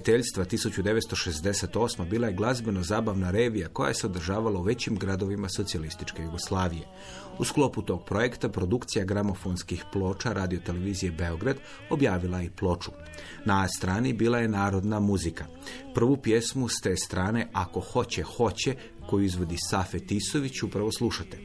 Prijateljstva 1968. bila je glazbeno-zabavna revija koja se održavala u većim gradovima socijalističke Jugoslavije. U sklopu tog projekta produkcija gramofonskih ploča radiotelevizije Beograd objavila i ploču. Na strani bila je narodna muzika. Prvu pjesmu s te strane Ako hoće, hoće, koju izvodi Safe Tisović, upravo slušate.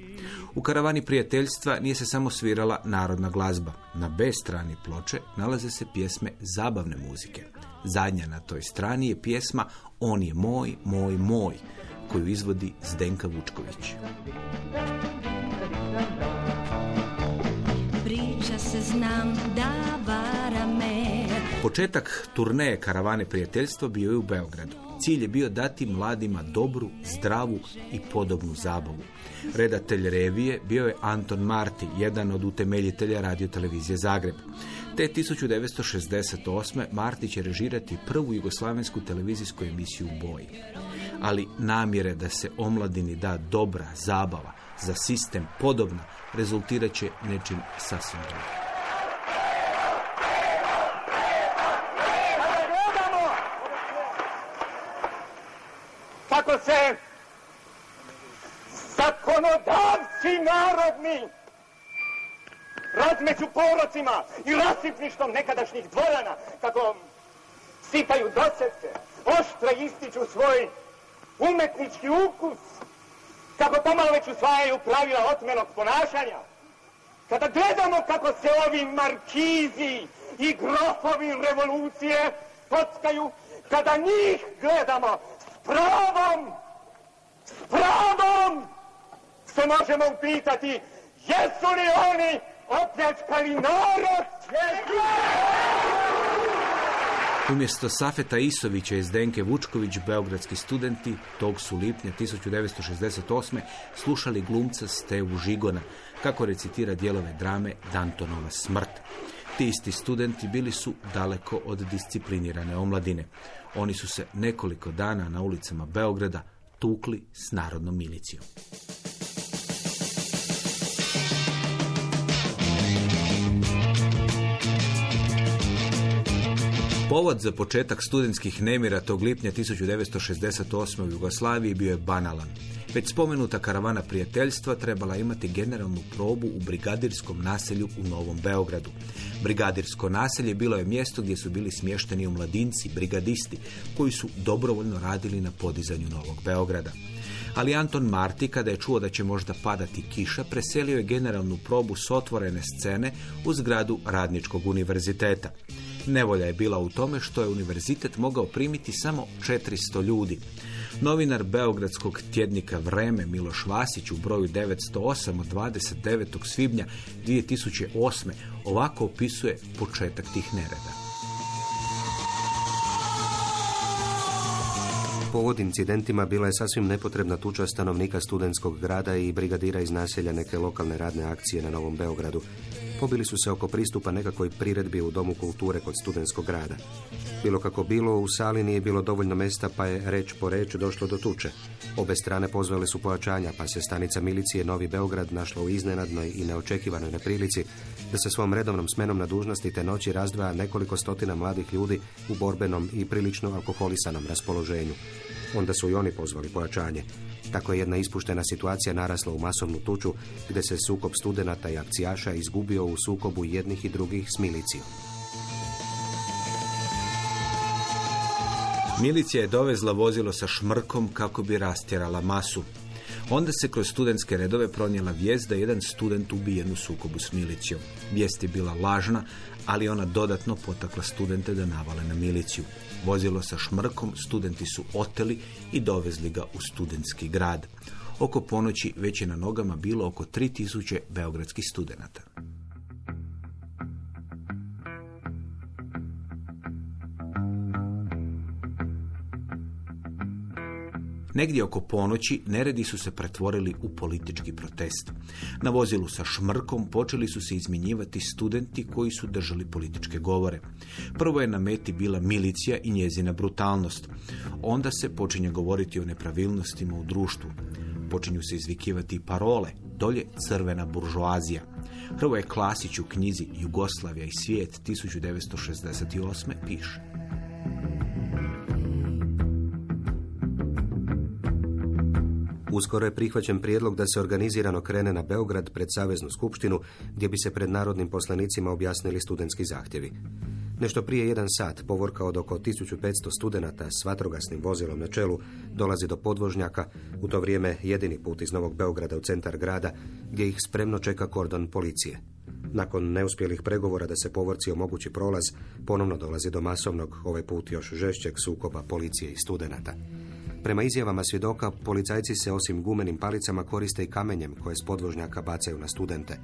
U karavani prijateljstva nije se samo svirala narodna glazba. Na B strani ploče nalaze se pjesme zabavne muzike. Zadnja na toj strani je pjesma On je moj, moj, moj, koju izvodi Zdenka Vučković. Priča se znam da vara me Početak turneje karavane prijateljstva bio je u Beogradu. Cilj je bio dati mladima dobru, zdravu i podobnu zabavu. Redatelj revije bio je Anton Marti, jedan od utemeljitelja radiotelevizije Zagreb. Te 1968. Marti će režirati prvu jugoslavensku televizijsku emisiju boji. Ali namjere da se omladini da dobra zabava, za sistem podobna, rezultirat će nečim sasvim drugim. kako se zakonodavci narodni razmeću porocima i rasipništom nekadašnjih dvorana, kako sipaju dosece, oštre ističu svoj umetnički ukus, kako pomalo već usvajaju pravila otmenog ponašanja, kada gledamo kako se ovi markizi i grofovi revolucije kockaju, kada njih gledamo s pravom, s pravom, se možemo upitati jesu li oni opljačkali narod? Umjesto Safeta Isovića i Zdenke Vučković, beogradski studenti tog su lipnja 1968. slušali glumca Stevu Žigona, kako recitira dijelove drame Dantonova smrt. Ti isti studenti bili su daleko od disciplinirane omladine. Oni su se nekoliko dana na ulicama Beograda tukli s narodnom milicijom. Povod za početak studentskih nemira tog lipnja 1968. u Jugoslaviji bio je banalan. Već spomenuta karavana prijateljstva trebala imati generalnu probu u brigadirskom naselju u Novom Beogradu. Brigadirsko naselje bilo je mjesto gdje su bili smješteni omladinci, brigadisti, koji su dobrovoljno radili na podizanju Novog Beograda. Ali Anton Marti, kada je čuo da će možda padati kiša, preselio je generalnu probu s otvorene scene u zgradu Radničkog univerziteta. Nevolja je bila u tome što je univerzitet mogao primiti samo 400 ljudi. Novinar Beogradskog tjednika Vreme Miloš Vasić u broju 908 od 29. svibnja 2008. ovako opisuje početak tih nereda. Povod incidentima bila je sasvim nepotrebna tuča stanovnika studentskog grada i brigadira iz naselja neke lokalne radne akcije na Novom Beogradu. Pobili su se oko pristupa nekakvoj priredbi u Domu kulture kod studentskog grada. Bilo kako bilo, u sali nije bilo dovoljno mesta pa je reč po reč došlo do tuče. Obe strane pozvale su pojačanja pa se stanica milicije Novi Beograd našla u iznenadnoj i neočekivanoj neprilici da se svom redovnom smenom na dužnosti te noći razdvaja nekoliko stotina mladih ljudi u borbenom i prilično alkoholisanom raspoloženju. Onda su i oni pozvali pojačanje. Tako je jedna ispuštena situacija narasla u masovnu tuču gdje se sukob studenata i akcijaša izgubio u sukobu jednih i drugih s milicijom. Milicija je dovezla vozilo sa šmrkom kako bi rastjerala masu. Onda se kroz studentske redove pronijela vijest da je jedan student ubijen u sukobu s milicijom. Vijest je bila lažna, ali ona dodatno potakla studente da navale na miliciju. Vozilo sa šmrkom studenti su oteli i dovezli ga u studentski grad. Oko ponoći već je na nogama bilo oko 3000 beogradskih studenata. Negdje oko ponoći neredi su se pretvorili u politički protest. Na vozilu sa šmrkom počeli su se izmjenjivati studenti koji su držali političke govore. Prvo je na meti bila milicija i njezina brutalnost. Onda se počinje govoriti o nepravilnostima u društvu. Počinju se izvikivati parole, dolje crvena buržoazija. Hrvoje Klasić u knjizi Jugoslavija i svijet 1968. piše. Uskoro je prihvaćen prijedlog da se organizirano krene na Beograd pred Saveznu skupštinu gdje bi se pred narodnim poslanicima objasnili studentski zahtjevi. Nešto prije jedan sat povorka od oko 1500 studenata s vatrogasnim vozilom na čelu dolazi do podvožnjaka, u to vrijeme jedini put iz Novog Beograda u centar grada, gdje ih spremno čeka kordon policije. Nakon neuspjelih pregovora da se povorci omogući prolaz, ponovno dolazi do masovnog, ovaj put još žešćeg sukoba policije i studenata. Prema izjavama svjedoka, policajci se osim gumenim palicama koriste i kamenjem koje s podvožnjaka bacaju na studente.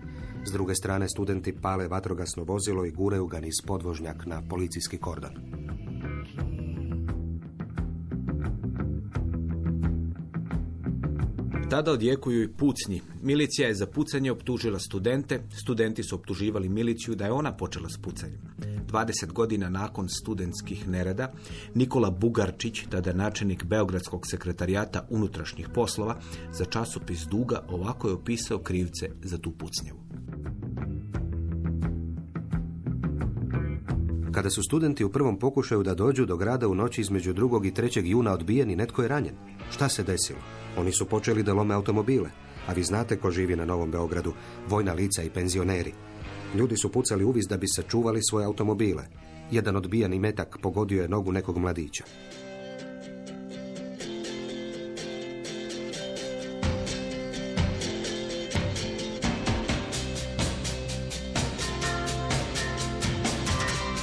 S druge strane, studenti pale vatrogasno vozilo i guraju ga niz podvožnjak na policijski kordon. Tada odjekuju i pucnji. Milicija je za pucanje optužila studente, studenti su optuživali miliciju da je ona počela s pucanjem. 20 godina nakon studentskih nereda, Nikola Bugarčić, tada načelnik Beogradskog sekretarijata unutrašnjih poslova, za časopis Duga ovako je opisao krivce za tu pucnjevu. Kada su studenti u prvom pokušaju da dođu do grada u noći između 2. i 3. juna odbijeni, netko je ranjen. Šta se desilo? Oni su počeli da lome automobile. A vi znate ko živi na Novom Beogradu, vojna lica i penzioneri. Ljudi su pucali uvis da bi sačuvali svoje automobile. Jedan odbijani metak pogodio je nogu nekog mladića.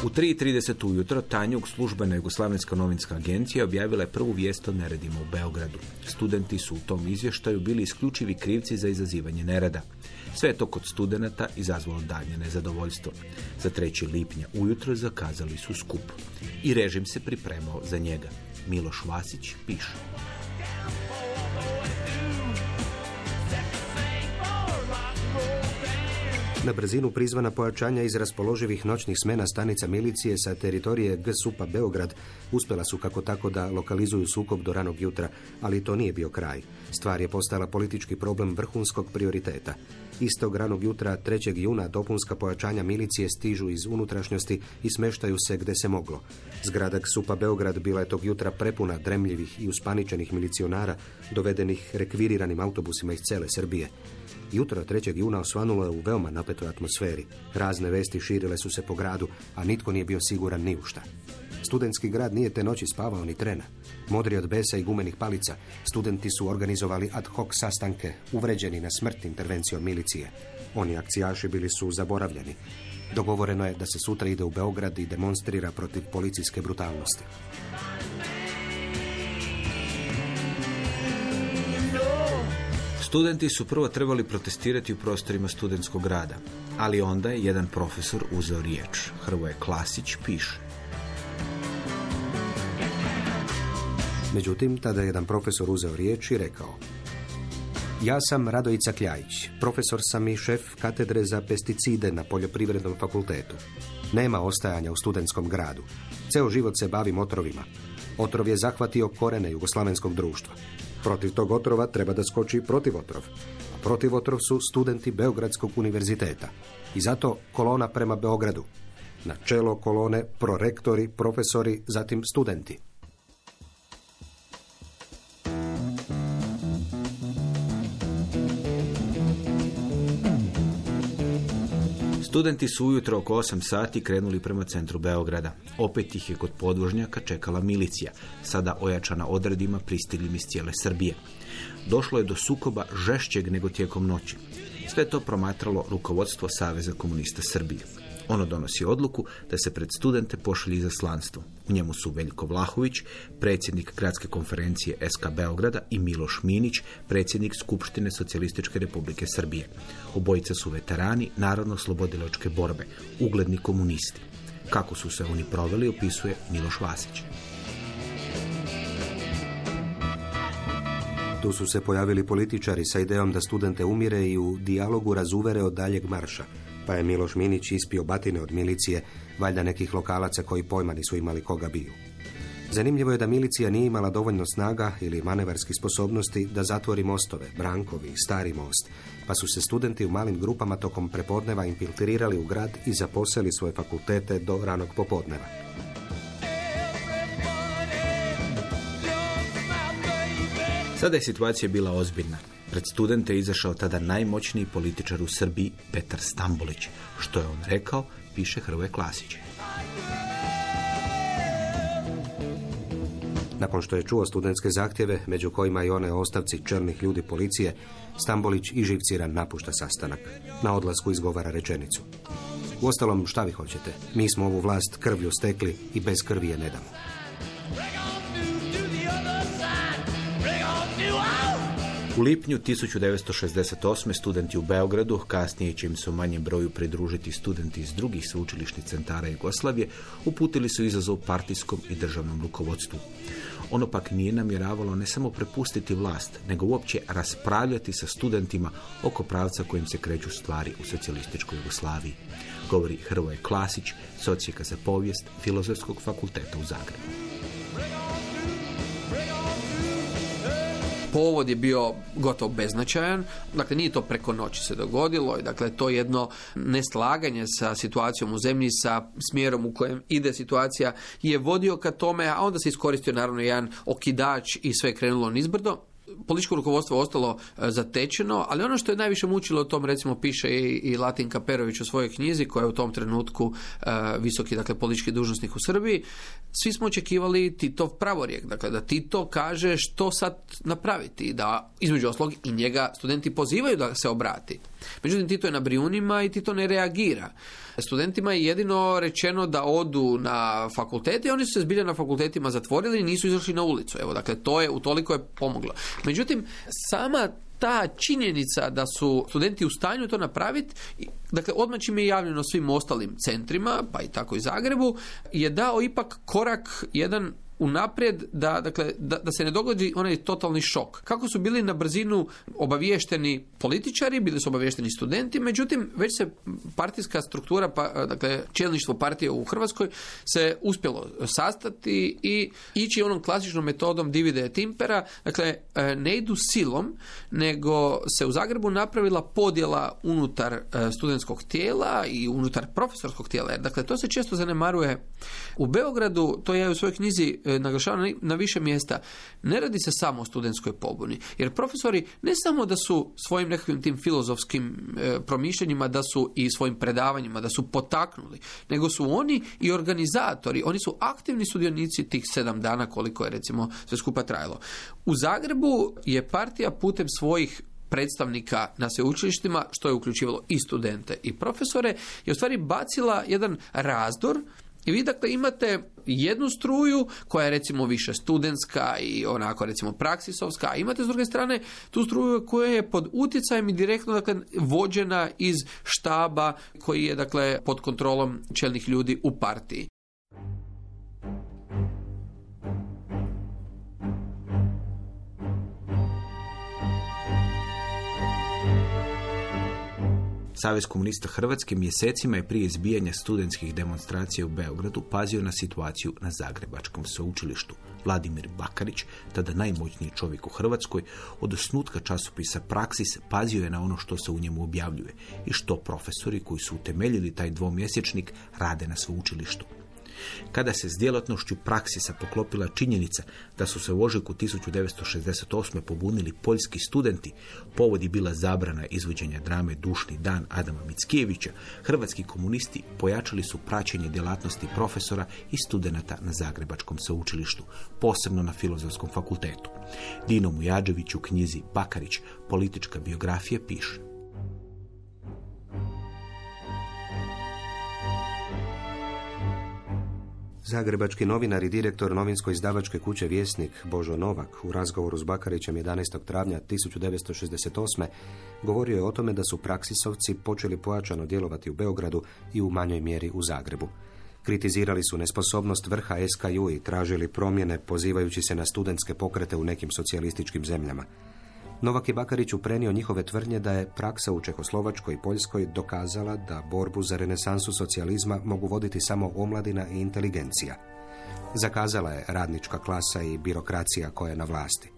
U 3.30 ujutro Tanjug, službena Jugoslavenska novinska agencija, objavila je prvu vijest o neredima u Beogradu. Studenti su u tom izvještaju bili isključivi krivci za izazivanje nereda. Sve to kod studenata izazvalo daljnje nezadovoljstvo. Za 3. lipnja ujutro zakazali su skup. I režim se pripremao za njega. Miloš Vasić piše. Na brzinu prizvana pojačanja iz raspoloživih noćnih smena stanica milicije sa teritorije GSUPA Beograd uspjela su kako tako da lokalizuju sukob do ranog jutra, ali to nije bio kraj. Stvar je postala politički problem vrhunskog prioriteta. Istog ranog jutra 3. juna dopunska pojačanja milicije stižu iz unutrašnjosti i smeštaju se gdje se moglo. Zgrada GSUPA Beograd bila je tog jutra prepuna dremljivih i uspaničenih milicionara dovedenih rekviriranim autobusima iz cele Srbije. Jutro 3. juna osvanulo je u veoma napetoj atmosferi. Razne vesti širile su se po gradu, a nitko nije bio siguran ni u šta. Studentski grad nije te noći spavao ni trena. Modri od besa i gumenih palica, studenti su organizovali ad hoc sastanke, uvređeni na smrt intervencijom milicije. Oni akcijaši bili su zaboravljeni. Dogovoreno je da se sutra ide u Beograd i demonstrira protiv policijske brutalnosti. Studenti su prvo trebali protestirati u prostorima studentskog rada, ali onda je jedan profesor uzeo riječ. Hrvoje Klasić piše. Međutim, tada je jedan profesor uzeo riječ i rekao Ja sam Radojica Kljajić, profesor sam i šef katedre za pesticide na poljoprivrednom fakultetu. Nema ostajanja u studentskom gradu. Ceo život se bavim otrovima. Otrov je zahvatio korene jugoslavenskog društva. Protiv tog otrova treba da skoči protiv otrov. protiv otrov su studenti Beogradskog univerziteta. I zato kolona prema Beogradu. Na čelo kolone prorektori, profesori, zatim studenti. Studenti su ujutro oko 8 sati krenuli prema centru Beograda. Opet ih je kod podvožnjaka čekala milicija, sada ojačana odredima pristiglim iz cijele Srbije. Došlo je do sukoba žešćeg nego tijekom noći. Sve to promatralo rukovodstvo Saveza komunista Srbije. Ono donosi odluku da se pred studente pošalje izaslanstvo. U njemu su Veljko Vlahović, predsjednik Gradske konferencije SK Beograda i Miloš Minić, predsjednik Skupštine Socijalističke republike Srbije. Obojica su veterani narodno-slobodiločke borbe, ugledni komunisti. Kako su se oni proveli, opisuje Miloš Vasić. Tu su se pojavili političari sa idejom da studente umire i u dijalogu razuvere od daljeg marša. Pa je Miloš Minić ispio batine od milicije, valjda nekih lokalaca koji pojma nisu imali koga biju. Zanimljivo je da milicija nije imala dovoljno snaga ili manevarskih sposobnosti da zatvori mostove, Brankovi, Stari most, pa su se studenti u malim grupama tokom prepodneva infiltrirali u grad i zaposeli svoje fakultete do ranog popodneva. Sada je situacija bila ozbiljna. Pred studente je izašao tada najmoćniji političar u Srbiji, Petar Stambolić. Što je on rekao, piše Hrvoje Klasić. Nakon što je čuo studentske zahtjeve, među kojima i one ostavci čelnih ljudi policije, Stambolić i živciran napušta sastanak. Na odlasku izgovara rečenicu. Uostalom, šta vi hoćete? Mi smo ovu vlast krvlju stekli i bez krvi je ne damo. U lipnju 1968. studenti u Beogradu, kasnije će im se u manjem broju pridružiti studenti iz drugih sveučilišnih centara Jugoslavije, uputili su izazov partijskom i državnom rukovodstvu. Ono pak nije namjeravalo ne samo prepustiti vlast, nego uopće raspravljati sa studentima oko pravca kojim se kreću stvari u socijalističkoj Jugoslaviji. Govori Hrvoje Klasić, socijeka za povijest Filozofskog fakulteta u Zagrebu. Povod je bio gotovo beznačajan. Dakle, nije to preko noći se dogodilo. Dakle, to jedno neslaganje sa situacijom u zemlji, sa smjerom u kojem ide situacija je vodio ka tome, a onda se iskoristio naravno jedan okidač i sve krenulo nizbrdo političko rukovodstvo ostalo e, zatečeno, ali ono što je najviše mučilo o tom recimo piše i, i Latin Kaperović u svojoj knjizi koja je u tom trenutku e, visoki dakle politički dužnosnik u Srbiji, svi smo očekivali Titov pravorijek, dakle da Tito kaže što sad napraviti, da između oslog i njega studenti pozivaju da se obrati. Međutim, Tito je na Brijunima i Tito ne reagira. Studentima je jedino rečeno da odu na fakultete i oni su se zbilja na fakultetima zatvorili i nisu izašli na ulicu. Evo, dakle, to je, utoliko je pomoglo. Međutim, sama ta činjenica da su studenti u stanju to napraviti, dakle odmah čim je javljeno svim ostalim centrima, pa i tako i Zagrebu, je dao ipak korak jedan unaprijed da, dakle, da, da se ne dogodi onaj totalni šok. Kako su bili na brzinu obaviješteni političari, bili su obaviješteni studenti, međutim već se partijska struktura, pa, dakle čelništvo partije u Hrvatskoj se uspjelo sastati i ići onom klasičnom metodom divide et impera, dakle e, ne idu silom, nego se u Zagrebu napravila podjela unutar e, studentskog tijela i unutar profesorskog tijela. Dakle, to se često zanemaruje u Beogradu, to ja u svojoj knjizi e, naglašavam na više mjesta, ne radi se samo o studentskoj pobuni. Jer profesori ne samo da su svojim nekakvim tim filozofskim e, promišljenjima, da su i svojim predavanjima, da su potaknuli, nego su oni i organizatori, oni su aktivni sudionici tih sedam dana koliko je recimo sve skupa trajalo. U Zagrebu je partija putem svojih predstavnika na sveučilištima, što je uključivalo i studente i profesore, je u stvari bacila jedan razdor i vi dakle imate jednu struju koja je recimo više studentska i onako recimo praksisovska, a imate s druge strane tu struju koja je pod utjecajem i direktno dakle vođena iz štaba koji je dakle pod kontrolom čelnih ljudi u partiji. Savez komunista Hrvatske mjesecima je prije izbijanja studentskih demonstracija u Beogradu pazio na situaciju na Zagrebačkom sveučilištu. Vladimir Bakarić, tada najmoćniji čovjek u Hrvatskoj, od osnutka časopisa Praksis pazio je na ono što se u njemu objavljuje i što profesori koji su utemeljili taj dvomjesečnik rade na sveučilištu. Kada se s djelatnošću praksisa poklopila činjenica da su se u ožujku 1968. pobunili poljski studenti, povod je bila zabrana izvođenja drame Dušni dan Adama Mickijevića, hrvatski komunisti pojačali su praćenje djelatnosti profesora i studenata na Zagrebačkom sveučilištu, posebno na Filozofskom fakultetu. Dino Mujađević u knjizi Bakarić, politička biografija, piše. Zagrebački novinar i direktor novinsko-izdavačke kuće Vjesnik Božo Novak u razgovoru s Bakarićem 11. travnja 1968. govorio je o tome da su praksisovci počeli pojačano djelovati u Beogradu i u manjoj mjeri u Zagrebu. Kritizirali su nesposobnost vrha SKU i tražili promjene pozivajući se na studentske pokrete u nekim socijalističkim zemljama. Novak je Bakariću prenio njihove tvrdnje da je praksa u Čehoslovačkoj i Poljskoj dokazala da borbu za renesansu socijalizma mogu voditi samo omladina i inteligencija. Zakazala je radnička klasa i birokracija koja je na vlasti.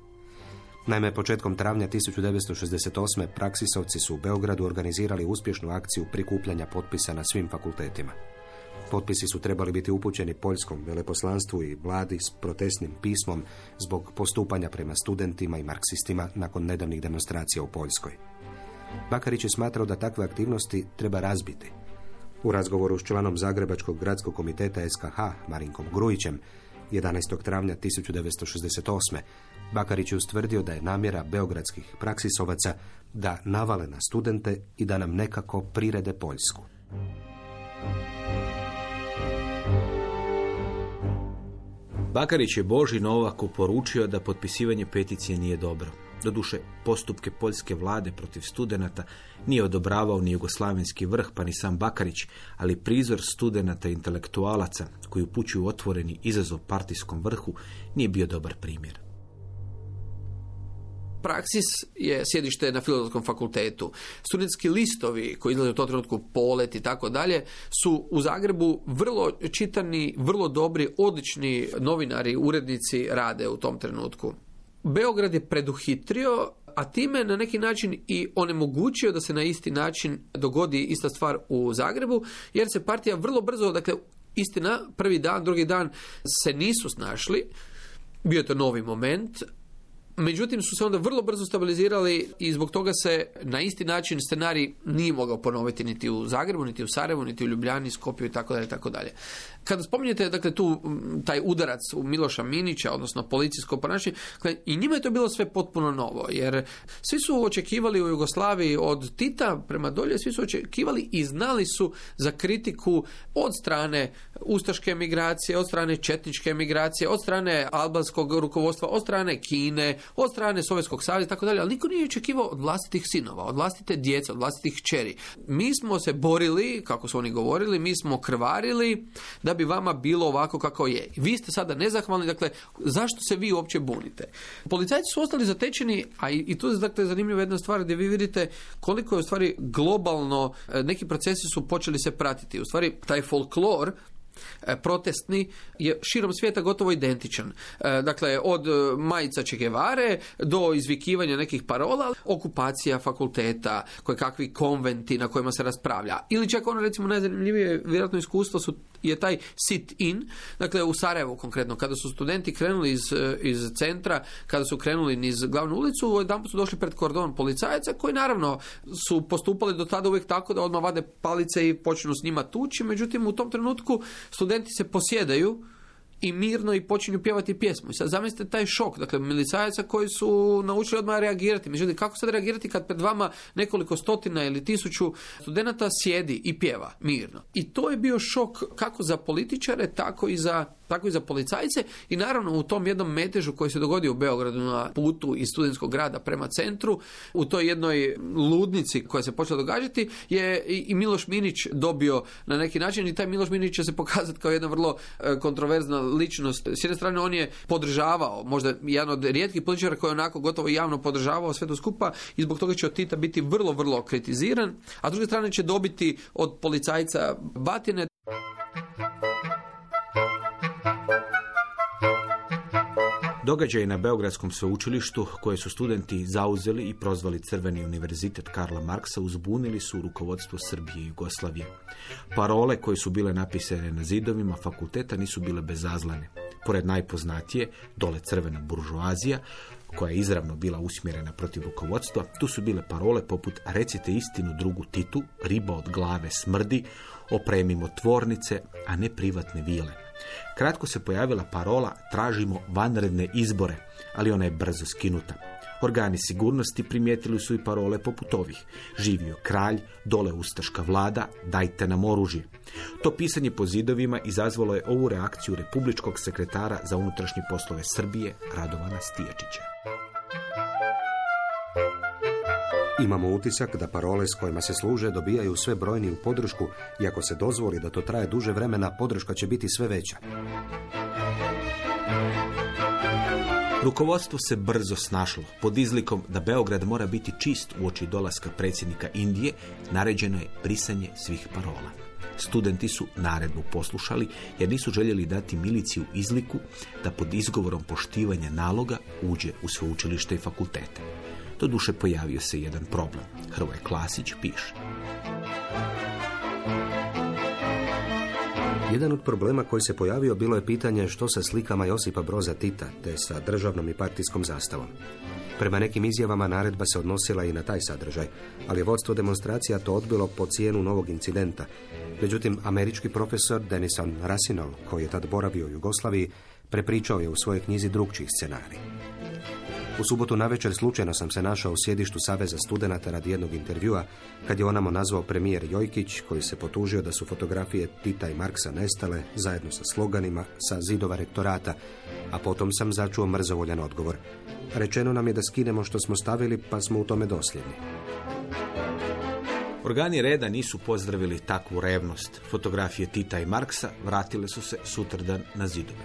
Naime, početkom travnja 1968. praksisovci su u Beogradu organizirali uspješnu akciju prikupljanja potpisa na svim fakultetima. Potpisi su trebali biti upućeni poljskom veleposlanstvu i vladi s protestnim pismom zbog postupanja prema studentima i marksistima nakon nedavnih demonstracija u Poljskoj. Bakarić je smatrao da takve aktivnosti treba razbiti. U razgovoru s članom Zagrebačkog gradskog komiteta SKH Marinkom Grujićem 11. travnja 1968. Bakarić je ustvrdio da je namjera beogradskih praksisovaca da navale na studente i da nam nekako prirede Poljsku. Bakarić je Boži Novaku poručio da potpisivanje peticije nije dobro. Doduše, postupke poljske vlade protiv studenata nije odobravao ni jugoslavenski vrh, pa ni sam Bakarić, ali prizor studenata i intelektualaca koji upućuju otvoreni izazov partijskom vrhu nije bio dobar primjer. Praksis je sjedište na filozofskom fakultetu. Studentski listovi koji izlaze u tom trenutku polet i tako dalje su u Zagrebu vrlo čitani, vrlo dobri, odlični novinari, urednici rade u tom trenutku. Beograd je preduhitrio, a time na neki način i onemogućio da se na isti način dogodi ista stvar u Zagrebu, jer se partija vrlo brzo, dakle, istina, prvi dan, drugi dan se nisu snašli, bio je to novi moment, Međutim, su se onda vrlo brzo stabilizirali i zbog toga se na isti način scenarij nije mogao ponoviti niti u Zagrebu, niti u Sarajevu, niti u Ljubljani, Skopju i tako dalje, tako dalje. Kada spominjete dakle tu taj udarac u Miloša Minića, odnosno policijsko ponašanje, dakle, i njima je to bilo sve potpuno novo, jer svi su očekivali u Jugoslaviji od Tita prema dolje, svi su očekivali i znali su za kritiku od strane ustaške emigracije, od strane četničke emigracije, od strane albanskog rukovodstva, od strane Kine, od strane Sovjetskog saveza i tako dalje, ali niko nije očekivao od vlastitih sinova, od vlastite djece, od vlastitih kćeri. Mi smo se borili, kako su oni govorili, mi smo krvarili da bi vama bilo ovako kako je. Vi ste sada nezahvalni, dakle, zašto se vi uopće bunite? Policajci su ostali zatečeni, a i, i tu je dakle, zanimljiva jedna stvar gdje vi vidite koliko je u stvari globalno, e, neki procesi su počeli se pratiti. U stvari, taj folklor protestni je širom svijeta gotovo identičan. E, dakle, od e, majica Čekevare do izvikivanja nekih parola, okupacija fakulteta, koje kakvi konventi na kojima se raspravlja. Ili čak ono recimo najzanimljivije vjerojatno iskustvo su, je taj sit-in, dakle u Sarajevu konkretno, kada su studenti krenuli iz, iz centra, kada su krenuli niz glavnu ulicu, jedan su došli pred kordon policajaca koji naravno su postupali do tada uvijek tako da odmah vade palice i počnu s njima tući, međutim u tom trenutku studenti se posjedaju i mirno i počinju pjevati pjesmu. I sad zamislite taj šok, dakle milicajaca koji su naučili odmah reagirati. Međutim, kako sad reagirati kad pred vama nekoliko stotina ili tisuću studenata sjedi i pjeva mirno. I to je bio šok kako za političare, tako i za tako i za policajce i naravno u tom jednom metežu koji se dogodio u Beogradu na putu iz studentskog grada prema centru, u toj jednoj ludnici koja se počela događati je i Miloš Minić dobio na neki način i taj Miloš Minić će se pokazati kao jedna vrlo e, kontroverzna ličnost. S jedne strane on je podržavao, možda jedan od rijetkih političara koji je onako gotovo javno podržavao sve to skupa i zbog toga će od Tita biti vrlo, vrlo kritiziran, a s druge strane će dobiti od policajca batine. Događaji na Beogradskom sveučilištu koje su studenti zauzeli i prozvali Crveni univerzitet Karla Marksa uzbunili su rukovodstvo Srbije i Jugoslavije. Parole koje su bile napisane na zidovima fakulteta nisu bile bezazlene. Pored najpoznatije, dole crvena buržoazija, koja je izravno bila usmjerena protiv rukovodstva, tu su bile parole poput recite istinu drugu Titu, riba od glave smrdi, opremimo tvornice, a ne privatne vile. Kratko se pojavila parola tražimo vanredne izbore, ali ona je brzo skinuta. Organi sigurnosti primijetili su i parole poput ovih. Živio kralj, dole ustaška vlada, dajte nam oružje. To pisanje po zidovima izazvalo je ovu reakciju republičkog sekretara za unutrašnje poslove Srbije, Radovana Stijačića. Imamo utisak da parole s kojima se služe dobijaju sve brojniju podršku i ako se dozvoli da to traje duže vremena, podrška će biti sve veća. Rukovodstvo se brzo snašlo. Pod izlikom da Beograd mora biti čist u oči dolaska predsjednika Indije, naređeno je brisanje svih parola. Studenti su naredbu poslušali jer nisu željeli dati miliciju izliku da pod izgovorom poštivanja naloga uđe u sveučilište i fakultete. Doduše pojavio se jedan problem. Hrvoje Klasić piše. Jedan od problema koji se pojavio bilo je pitanje što sa slikama Josipa Broza Tita, te sa državnom i partijskom zastavom. Prema nekim izjavama naredba se odnosila i na taj sadržaj, ali vodstvo demonstracija to odbilo po cijenu novog incidenta. Međutim, američki profesor Denison Rasinov, koji je tad boravio u Jugoslaviji, prepričao je u svojoj knjizi drugčiji scenarij. U subotu navečer slučajno sam se našao u sjedištu Saveza studenata radi jednog intervjua, kad je onamo nazvao premijer Jojkić, koji se potužio da su fotografije Tita i Marksa nestale, zajedno sa sloganima, sa zidova rektorata, a potom sam začuo mrzovoljan odgovor. Rečeno nam je da skinemo što smo stavili, pa smo u tome dosljedni. Organi reda nisu pozdravili takvu revnost. Fotografije Tita i Marksa vratile su se sutradan na zidove.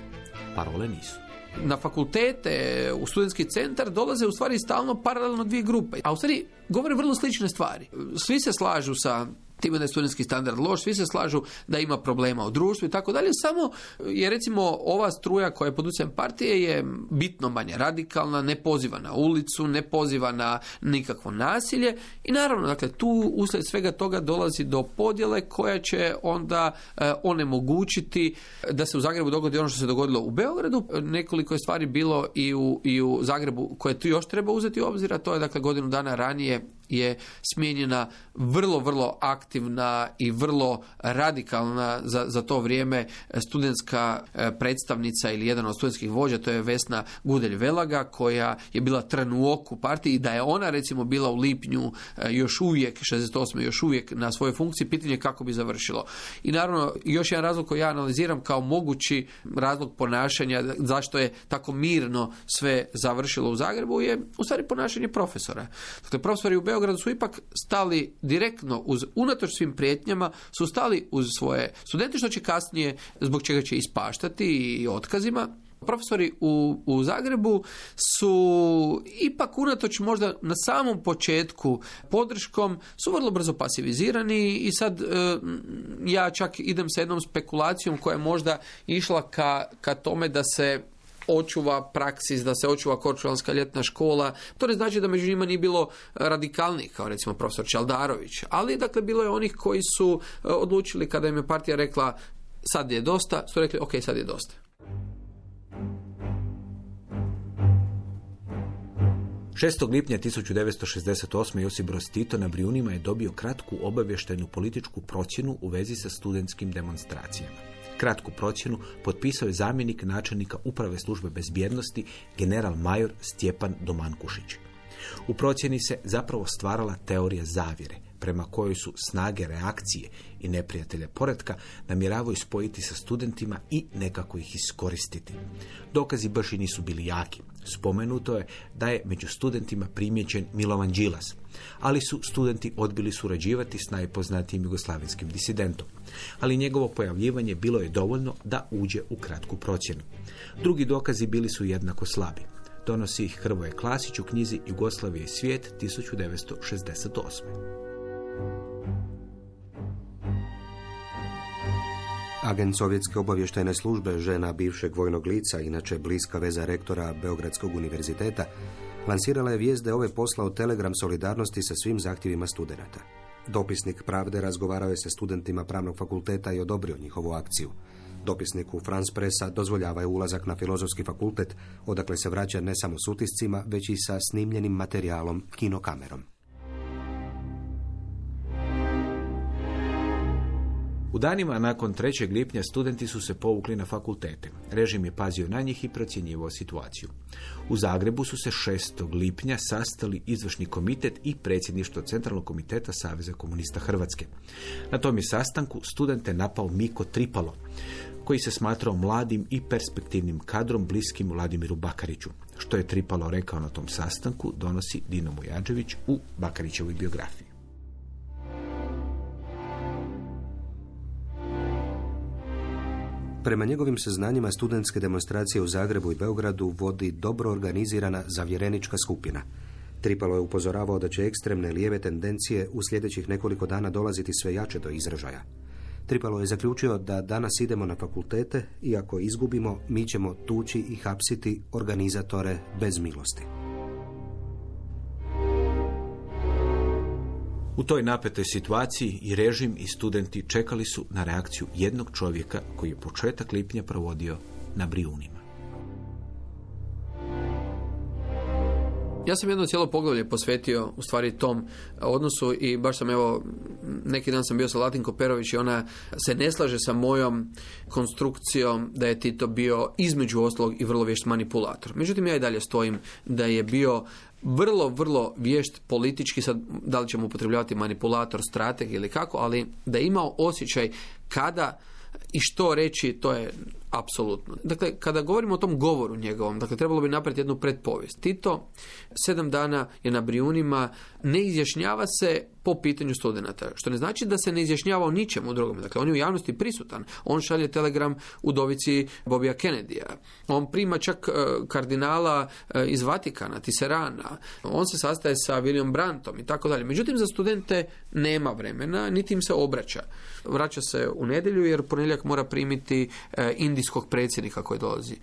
Parole nisu na fakultete, u studentski centar dolaze u stvari stalno paralelno dvije grupe. A u stvari govore vrlo slične stvari. Svi se slažu sa time da je studentski standard loš, svi se slažu da ima problema u društvu i tako dalje, samo je recimo ova struja koja je pod partije je bitno manje radikalna, ne poziva na ulicu, ne poziva na nikakvo nasilje i naravno, dakle, tu uslijed svega toga dolazi do podjele koja će onda e, onemogućiti da se u Zagrebu dogodi ono što se dogodilo u Beogradu. Nekoliko je stvari bilo i u, i u Zagrebu koje tu još treba uzeti u obzir, a to je dakle godinu dana ranije je smijenjena vrlo, vrlo aktivna i vrlo radikalna za, za to vrijeme studentska e, predstavnica ili jedan od studentskih vođa, to je Vesna Gudelj Velaga, koja je bila tren u oku partiji i da je ona recimo bila u lipnju e, još uvijek, 68. još uvijek na svojoj funkciji, pitanje kako bi završilo. I naravno, još jedan razlog koji ja analiziram kao mogući razlog ponašanja, zašto je tako mirno sve završilo u Zagrebu, je u stvari ponašanje profesora. Dakle, profesori u Beogradu su ipak stali direktno uz unatoč svim prijetnjama su stali uz svoje studente što će kasnije zbog čega će ispaštati i otkazima. Profesori u, u Zagrebu su ipak unatoč možda na samom početku podrškom su vrlo brzo pasivizirani i sad e, ja čak idem sa jednom spekulacijom koja je možda išla ka, ka tome da se očuva praksis, da se očuva korčulanska ljetna škola. To ne znači da među njima nije bilo radikalnih, kao recimo profesor Čaldarović, ali dakle bilo je onih koji su e, odlučili kada im je partija rekla sad je dosta, su rekli ok, sad je dosta. Šestog lipnja 1968. Josip Broz Tito na Brijunima je dobio kratku obavještajnu političku procjenu u vezi sa studentskim demonstracijama. Kratku procjenu potpisao je zamjenik načelnika Uprave službe bezbjednosti general major Stjepan Domankušić. U procjeni se zapravo stvarala teorija zavjere, prema kojoj su snage reakcije i neprijatelja poretka namjeravaju spojiti sa studentima i nekako ih iskoristiti. Dokazi baš i nisu bili jaki. Spomenuto je da je među studentima primjećen Milovan Đilas, ali su studenti odbili surađivati s najpoznatijim jugoslavenskim disidentom. Ali njegovo pojavljivanje bilo je dovoljno da uđe u kratku procjenu. Drugi dokazi bili su jednako slabi. Donosi ih Hrvoje Klasić u knjizi Jugoslavije i svijet 1968. Agent sovjetske obavještajne službe, žena bivšeg vojnog lica, inače bliska veza rektora Beogradskog univerziteta, lansirala je vijest da je ovaj poslao telegram solidarnosti sa svim zahtjevima studenata. Dopisnik Pravde razgovarao je sa studentima pravnog fakulteta i odobrio njihovu akciju. Dopisniku France Pressa dozvoljava je ulazak na filozofski fakultet, odakle se vraća ne samo s utiscima, već i sa snimljenim materijalom kinokamerom. U danima nakon 3. lipnja studenti su se povukli na fakultete. Režim je pazio na njih i procjenjivao situaciju. U Zagrebu su se 6. lipnja sastali izvršni komitet i predsjedništvo Centralnog komiteta Saveza komunista Hrvatske. Na tom je sastanku studente napao Miko Tripalo, koji se smatrao mladim i perspektivnim kadrom bliskim Vladimiru Bakariću. Što je Tripalo rekao na tom sastanku, donosi Dino Mujađević u Bakarićevoj biografiji. Prema njegovim saznanjima studentske demonstracije u Zagrebu i Beogradu vodi dobro organizirana zavjerenička skupina. Tripalo je upozoravao da će ekstremne lijeve tendencije u sljedećih nekoliko dana dolaziti sve jače do izražaja. Tripalo je zaključio da danas idemo na fakultete i ako izgubimo, mi ćemo tući i hapsiti organizatore bez milosti. U toj napetoj situaciji i režim i studenti čekali su na reakciju jednog čovjeka koji je početak lipnja provodio na Brijunima. Ja sam jedno cijelo poglavlje posvetio u stvari tom odnosu i baš sam evo neki dan sam bio sa Latinko Perović i ona se ne slaže sa mojom konstrukcijom da je Tito bio između ostalog i vrlo vješt manipulator. Međutim, ja i dalje stojim da je bio vrlo, vrlo vješt politički, sad da li ćemo upotrebljavati manipulator, strateg ili kako, ali da je imao osjećaj kada i što reći, to je apsolutno. Dakle, kada govorimo o tom govoru njegovom, dakle, trebalo bi napraviti jednu predpovijest. Tito sedam dana je na Brijunima, ne izjašnjava se po pitanju studenata, što ne znači da se ne izjašnjava o ničemu drugom. Dakle, on je u javnosti prisutan. On šalje telegram udovici Bobija Kennedyja. On prima čak e, kardinala e, iz Vatikana, Tiserana. On se sastaje sa William Brantom i tako dalje. Međutim, za studente nema vremena, niti im se obraća. Vraća se u nedjelju jer ponedjeljak mora primiti e, indijskog predsjednika koji dolazi.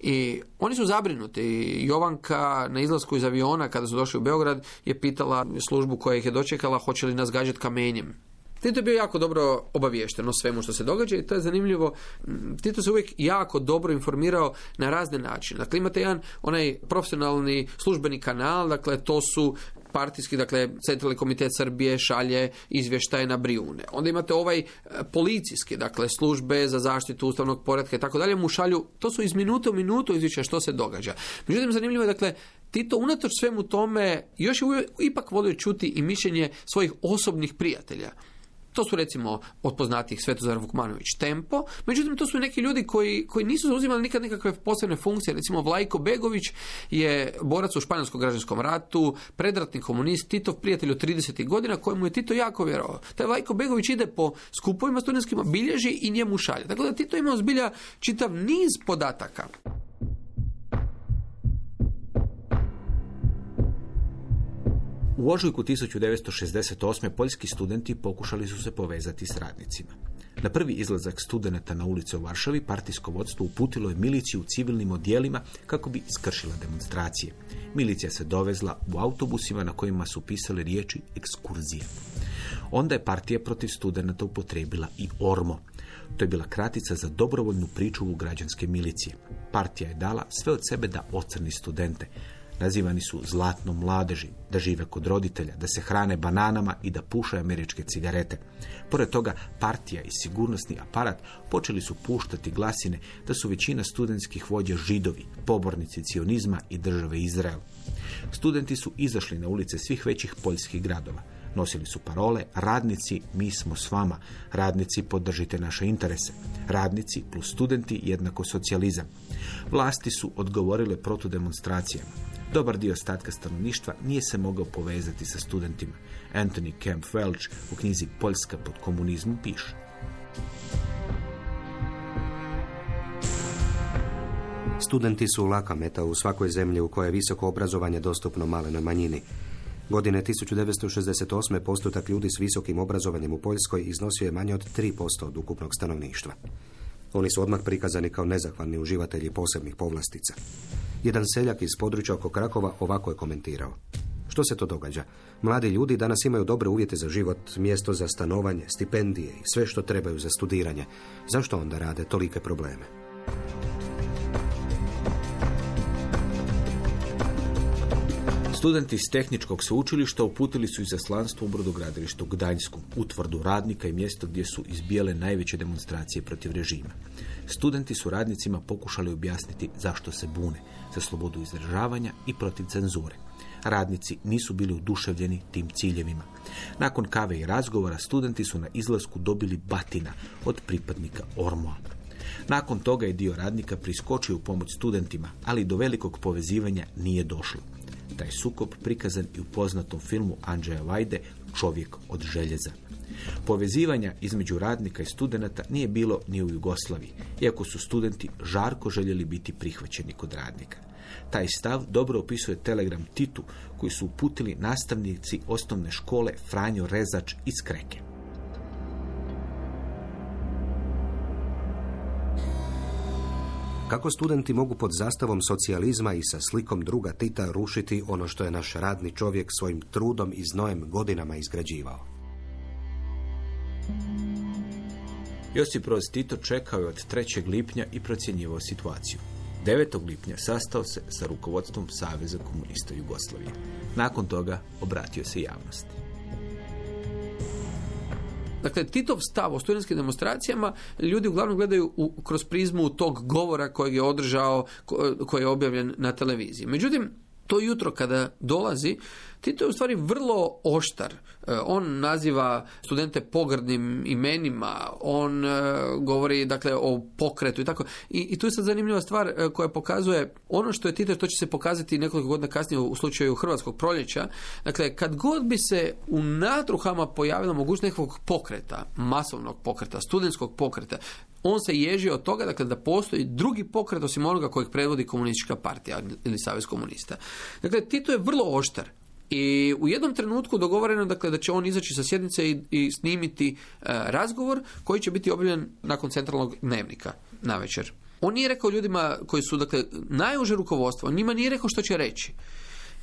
I oni su zabrinuti. Jovanka na izlasku iz aviona kada su došli u Beograd je pitala službu koja ih je dočekala hoće li nas gađati kamenjem. Tito je bio jako dobro obaviješten o svemu što se događa i to je zanimljivo. Tito se uvijek jako dobro informirao na razne načine. Dakle, imate jedan onaj profesionalni službeni kanal, dakle, to su partijski, dakle, Centralni komitet Srbije šalje izvještaje na Brijune. Onda imate ovaj e, policijski, dakle, službe za zaštitu ustavnog poretka i tako dalje, mu šalju, to su iz minute u minutu izvješća što se događa. Međutim, zanimljivo je, dakle, Tito unatoč svemu tome još je ipak volio čuti i mišljenje svojih osobnih prijatelja. To su recimo od poznatijih Svetozar Vukmanović Tempo, međutim to su neki ljudi koji, koji nisu zauzimali nikad nekakve posebne funkcije. Recimo Vlajko Begović je borac u Španjolskom građanskom ratu, predratni komunist, Titov prijatelj od 30. godina kojemu je Tito jako vjerovao. Taj Vlajko Begović ide po skupovima studentskima, bilježi i njemu šalje. Dakle, da Tito imao zbilja čitav niz podataka. U ožujku 1968. poljski studenti pokušali su se povezati s radnicima. Na prvi izlazak studenata na ulice u Varšavi partijsko vodstvo uputilo je miliciju u civilnim odjelima kako bi skršila demonstracije. Milicija se dovezla u autobusima na kojima su pisale riječi ekskurzije. Onda je partija protiv studenata upotrijebila i ormo. To je bila kratica za dobrovoljnu pričuvu građanske milicije. Partija je dala sve od sebe da ocrni studente. Nazivani su zlatnom mladeži, da žive kod roditelja, da se hrane bananama i da puše američke cigarete. Pored toga, partija i sigurnosni aparat počeli su puštati glasine da su većina studentskih vođa židovi, pobornici cionizma i države Izrael. Studenti su izašli na ulice svih većih poljskih gradova. Nosili su parole radnici, mi smo s vama. Radnici, podržite naše interese. Radnici plus studenti jednako socijalizam. Vlasti su odgovorile protudemonstracijama. Dobar dio ostatka stanovništva nije se mogao povezati sa studentima. Anthony Kemp Welch u knjizi Poljska pod komunizmom piše. Studenti su laka meta u svakoj zemlji u kojoj je visoko obrazovanje dostupno malenoj manjini. Godine 1968. postotak ljudi s visokim obrazovanjem u Poljskoj iznosio je manje od 3% od ukupnog stanovništva. Oni su odmah prikazani kao nezahvalni uživatelji posebnih povlastica. Jedan seljak iz područja oko Krakova ovako je komentirao. Što se to događa? Mladi ljudi danas imaju dobre uvjete za život, mjesto za stanovanje, stipendije i sve što trebaju za studiranje. Zašto onda rade tolike probleme? Studenti iz tehničkog sveučilišta uputili su izaslanstvo u brodogradilištu Gdańsku, utvrdu radnika i mjesto gdje su izbijele najveće demonstracije protiv režima. Studenti su radnicima pokušali objasniti zašto se bune, za slobodu izražavanja i protiv cenzure. Radnici nisu bili oduševljeni tim ciljevima. Nakon kave i razgovora studenti su na izlasku dobili batina od pripadnika Ormoa. Nakon toga je dio radnika priskočio u pomoć studentima, ali do velikog povezivanja nije došlo. Taj sukob prikazan i u poznatom filmu Andrzeja Vajde Čovjek od željeza. Povezivanja između radnika i studenata nije bilo ni u Jugoslaviji, iako su studenti žarko željeli biti prihvaćeni kod radnika. Taj stav dobro opisuje telegram Titu koji su uputili nastavnici osnovne škole Franjo Rezač iz Kreke. Kako studenti mogu pod zastavom socijalizma i sa slikom druga Tita rušiti ono što je naš radni čovjek svojim trudom i znojem godinama izgrađivao? Josip Broz Tito čekao je od 3. lipnja i procjenjivao situaciju. 9. lipnja sastao se sa rukovodstvom Saveza komunista Jugoslavije. Nakon toga obratio se javnosti. Dakle, Titov stav o studentskim demonstracijama ljudi uglavnom gledaju u, kroz prizmu tog govora kojeg je održao, ko- koji je objavljen na televiziji. Međutim, to jutro kada dolazi, Tito je u stvari vrlo oštar. E, On naziva studente pogrdnim imenima, on e, govori dakle o pokretu i tako. I, i tu je sad zanimljiva stvar e, koja pokazuje ono što je Tito, to će se pokazati nekoliko godina kasnije u slučaju Hrvatskog proljeća. Dakle, kad god bi se u natruhama pojavila mogućnost nekog pokreta, masovnog pokreta, studentskog pokreta, on se ježi od toga dakle, da postoji drugi pokret osim onoga kojeg predvodi komunistička partija ili savez komunista. Dakle, Tito je vrlo oštar. I u jednom trenutku dogovoreno dakle, da će on izaći sa sjednice i, i snimiti e, razgovor koji će biti objavljen nakon centralnog dnevnika na večer. On nije rekao ljudima koji su dakle, najuže rukovodstvo, on njima nije rekao što će reći.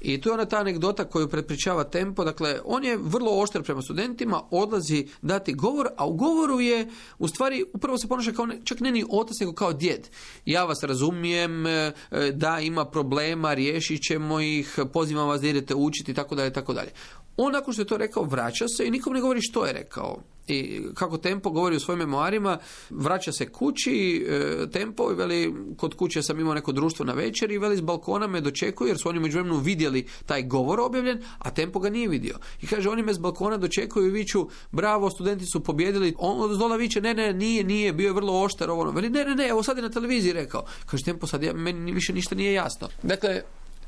I tu je ona ta anegdota koju prepričava Tempo. Dakle, on je vrlo oštar prema studentima, odlazi dati govor, a u govoru je, u stvari, upravo se ponaša kao, ne, čak ne ni otac, nego kao djed. Ja vas razumijem, e, da ima problema, riješit ćemo ih, pozivam vas da idete učiti, i tako dalje, tako dalje. On nakon što je to rekao, vraća se i nikom ne govori što je rekao. I kako Tempo govori u svojim memoarima, vraća se kući, e, Tempo i veli, kod kuće sam imao neko društvo na večer i veli s balkona me dočekuju jer su oni međuvremenu vidjeli taj govor objavljen, a Tempo ga nije vidio. I kaže, oni me s balkona dočekuju i viču, bravo, studenti su pobjedili. On od dola viče, ne, ne, nije, nije, bio je vrlo oštar. Ovo, ono. veli, ne, ne, ne, evo sad je na televiziji rekao. Kaže, Tempo, sad ja, meni više ništa nije jasno. Dakle,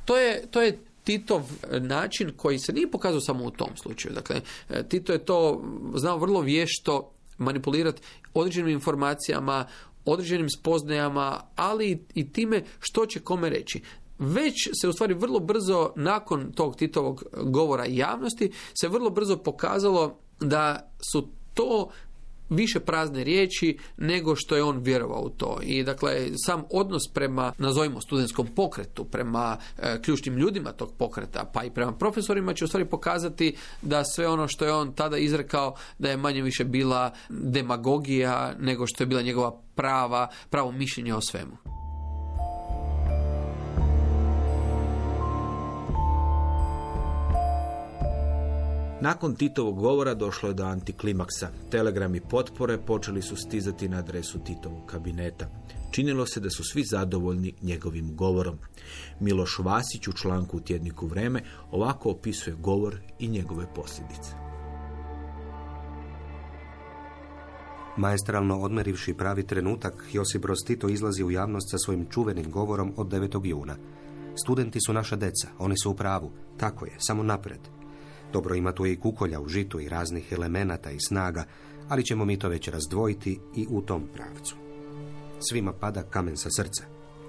to je, to je Titov način koji se nije pokazao samo u tom slučaju. Dakle, Tito je to znao vrlo vješto manipulirati određenim informacijama, određenim spoznajama, ali i time što će kome reći. Već se u stvari vrlo brzo nakon tog Titovog govora javnosti se vrlo brzo pokazalo da su to više prazne riječi nego što je on vjerovao u to. I dakle, sam odnos prema, nazovimo, studentskom pokretu, prema e, ključnim ljudima tog pokreta, pa i prema profesorima će u stvari pokazati da sve ono što je on tada izrekao, da je manje više bila demagogija nego što je bila njegova prava, pravo mišljenje o svemu. Nakon Titovog govora došlo je do antiklimaksa. Telegrami potpore počeli su stizati na adresu Titovog kabineta. Činilo se da su svi zadovoljni njegovim govorom. Miloš Vasić u članku u tjedniku Vreme ovako opisuje govor i njegove posljedice. Maestralno odmerivši pravi trenutak, Josip Broz Tito izlazi u javnost sa svojim čuvenim govorom od 9. juna. Studenti su naša deca, oni su u pravu. Tako je, samo napred. Dobro ima tu i kukolja u žitu i raznih elemenata i snaga, ali ćemo mi to već razdvojiti i u tom pravcu. Svima pada kamen sa srca.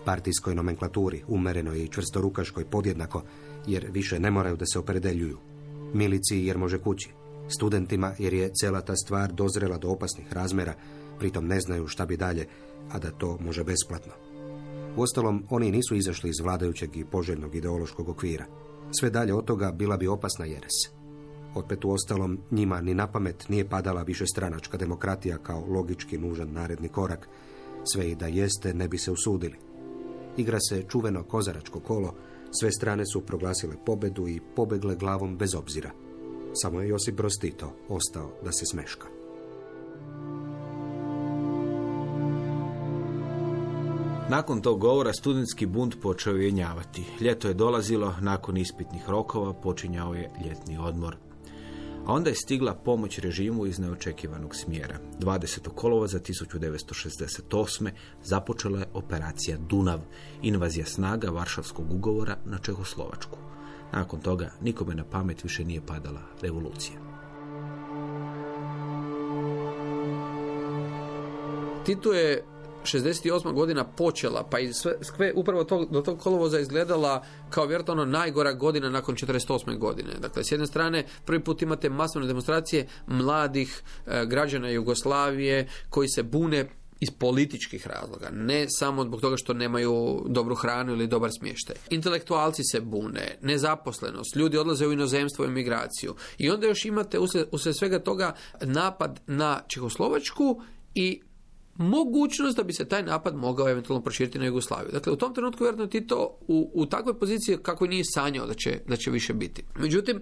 Partijskoj nomenklaturi, umerenoj i čvrstorukaškoj podjednako, jer više ne moraju da se opredeljuju. Miliciji jer može kući. Studentima jer je cijela ta stvar dozrela do opasnih razmjera, pritom ne znaju šta bi dalje, a da to može besplatno. Uostalom, oni nisu izašli iz vladajućeg i poželjnog ideološkog okvira. Sve dalje od toga bila bi opasna jeres. Opet u ostalom, njima ni na pamet nije padala više stranačka demokratija kao logički nužan naredni korak. Sve i da jeste, ne bi se usudili. Igra se čuveno kozaračko kolo, sve strane su proglasile pobedu i pobegle glavom bez obzira. Samo je Josip Broz Tito ostao da se smeška. Nakon tog govora studentski bunt počeo je jenjavati. Ljeto je dolazilo, nakon ispitnih rokova počinjao je ljetni odmor. A onda je stigla pomoć režimu iz neočekivanog smjera. 20. kolova za 1968. započela je operacija Dunav, invazija snaga Varšavskog ugovora na Čehoslovačku. Nakon toga nikome na pamet više nije padala revolucija. Tito je 68. godina počela, pa i sve, sve upravo tog, do tog kolovoza izgledala kao vjerojatno ono najgora godina nakon 48. godine. Dakle, s jedne strane, prvi put imate masovne demonstracije mladih e, građana Jugoslavije koji se bune iz političkih razloga, ne samo zbog toga što nemaju dobru hranu ili dobar smještaj. Intelektualci se bune, nezaposlenost, ljudi odlaze u inozemstvo i migraciju. I onda još imate uslijed, uslijed svega toga napad na Čehoslovačku i mogućnost da bi se taj napad mogao eventualno proširiti na Jugoslaviju. Dakle, u tom trenutku vjerojatno je Tito u, u takvoj poziciji kako nije sanjao da će, da će više biti. Međutim,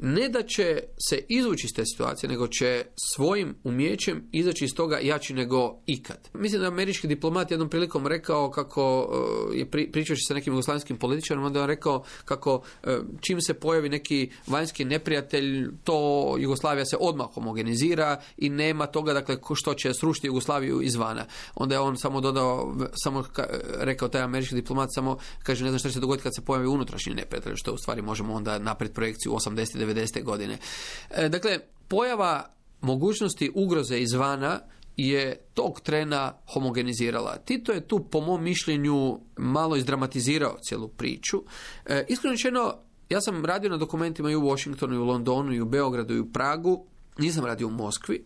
ne da će se izvući iz te situacije, nego će svojim umjećem izaći iz toga jači nego ikad. Mislim da je američki diplomat jednom prilikom rekao kako e, je pri, pričajući sa nekim jugoslavenskim političarom, onda je rekao kako e, čim se pojavi neki vanjski neprijatelj, to Jugoslavija se odmah homogenizira i nema toga dakle što će srušiti Jugoslaviju izvana. Onda je on samo dodao, samo ka, rekao taj američki diplomat, samo kaže ne znam što će se dogoditi kad se pojavi unutrašnji neprijatelj, što u stvari možemo onda naprijed projekciju 80 90. godine. E, dakle, pojava mogućnosti ugroze izvana je tog trena homogenizirala. Tito je tu, po mom mišljenju, malo izdramatizirao cijelu priču. E, iskreno ja sam radio na dokumentima i u Washingtonu, i u Londonu, i u Beogradu, i u Pragu. Nisam radio u Moskvi.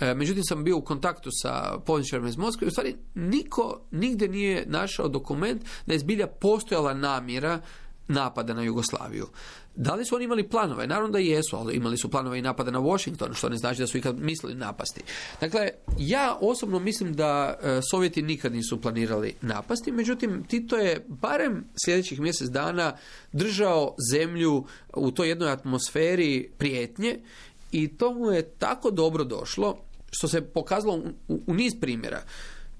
E, međutim, sam bio u kontaktu sa povničarima iz Moskve. U stvari, niko nigdje nije našao dokument da je zbilja postojala namjera napada na Jugoslaviju. Da li su oni imali planove? Naravno da jesu, ali imali su planove i napada na Washington, što ne znači da su ikad mislili napasti. Dakle, ja osobno mislim da e, Sovjeti nikad nisu planirali napasti, međutim, Tito je barem sljedećih mjesec dana držao zemlju u toj jednoj atmosferi prijetnje i to mu je tako dobro došlo, što se pokazalo u, niz primjera.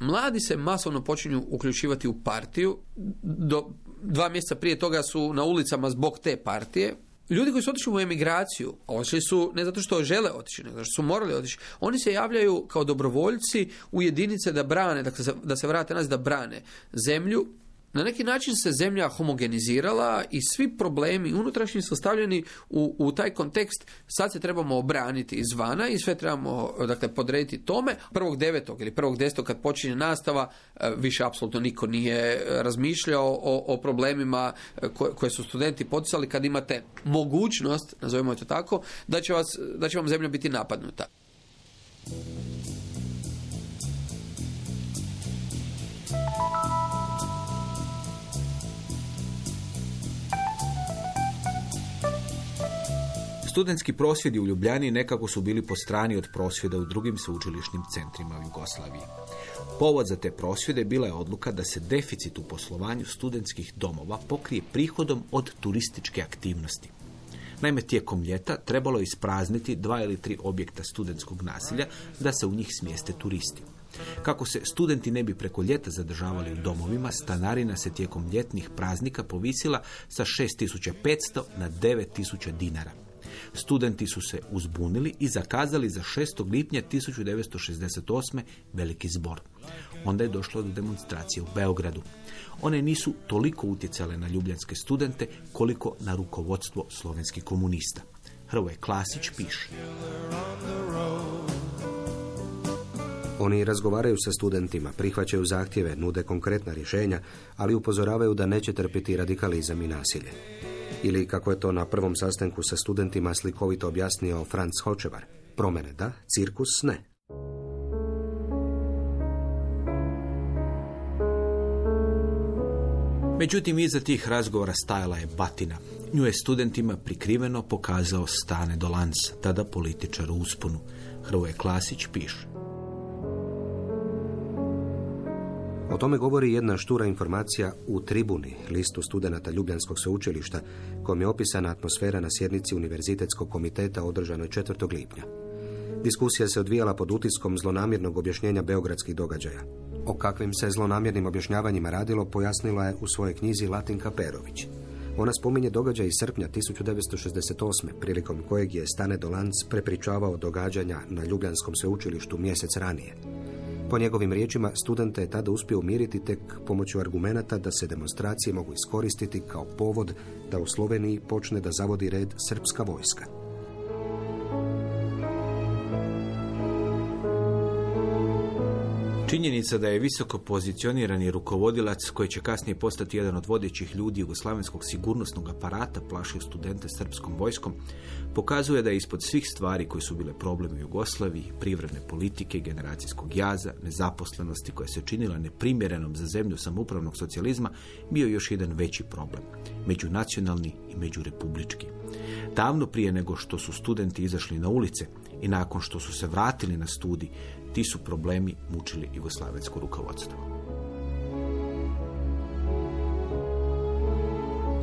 Mladi se masovno počinju uključivati u partiju, do dva mjeseca prije toga su na ulicama zbog te partije. Ljudi koji su otišli u emigraciju, otišli su ne zato što žele otići, nego što su morali otići, oni se javljaju kao dobrovoljci u jedinice da brane, dakle da se vrate nas da brane zemlju, na neki način se zemlja homogenizirala i svi problemi unutrašnji su stavljeni u, u taj kontekst. Sad se trebamo obraniti izvana i sve trebamo dakle, podrediti tome. Prvog devetog ili prvog desetog kad počinje nastava, e, više apsolutno niko nije razmišljao o, o problemima e, koje, koje su studenti poticali kad imate mogućnost, nazovimo to tako, da će, vas, da će vam zemlja biti napadnuta. Studentski prosvjedi u Ljubljani nekako su bili po strani od prosvjeda u drugim sveučilišnim centrima u Jugoslaviji. Povod za te prosvjede bila je odluka da se deficit u poslovanju studentskih domova pokrije prihodom od turističke aktivnosti. Naime, tijekom ljeta trebalo je isprazniti dva ili tri objekta studentskog nasilja da se u njih smjeste turisti. Kako se studenti ne bi preko ljeta zadržavali u domovima, stanarina se tijekom ljetnih praznika povisila sa 6500 na 9000 dinara. Studenti su se uzbunili i zakazali za 6. lipnja 1968. veliki zbor. Onda je došlo do demonstracije u Beogradu. One nisu toliko utjecale na ljubljanske studente koliko na rukovodstvo slovenskih komunista. Hrvoje Klasić piše. Oni razgovaraju sa studentima, prihvaćaju zahtjeve, nude konkretna rješenja, ali upozoravaju da neće trpiti radikalizam i nasilje. Ili kako je to na prvom sastanku sa studentima slikovito objasnio Franz Hočevar. Promene da, cirkus ne. Međutim, iza tih razgovora stajala je batina. Nju je studentima prikriveno pokazao Stane Dolans, tada političar u usponu. Hrvoje Klasić piše. O tome govori jedna štura informacija u Tribuni, listu studenata Ljubljanskog sveučilišta, kojom je opisana atmosfera na sjednici Univerzitetskog komiteta održanoj 4. lipnja. Diskusija se odvijala pod utiskom zlonamjernog objašnjenja beogradskih događaja. O kakvim se zlonamjernim objašnjavanjima radilo pojasnila je u svojoj knjizi Latinka Perović. Ona spominje događaj iz srpnja 1968. prilikom kojeg je Stane Dolanc prepričavao događanja na Ljubljanskom sveučilištu mjesec ranije. Po njegovim riječima, studente je tada uspio umiriti tek pomoću argumenata da se demonstracije mogu iskoristiti kao povod da u Sloveniji počne da zavodi red srpska vojska. Činjenica da je visoko pozicionirani rukovodilac koji će kasnije postati jedan od vodećih ljudi jugoslavenskog sigurnosnog aparata plašio studente srpskom vojskom pokazuje da je ispod svih stvari koje su bile problem u Jugoslaviji, privredne politike, generacijskog jaza, nezaposlenosti koja se činila neprimjerenom za zemlju samoupravnog socijalizma bio još jedan veći problem, međunacionalni i međurepublički. Davno prije nego što su studenti izašli na ulice i nakon što su se vratili na studij, ti su problemi mučili jugoslavensko rukovodstvo.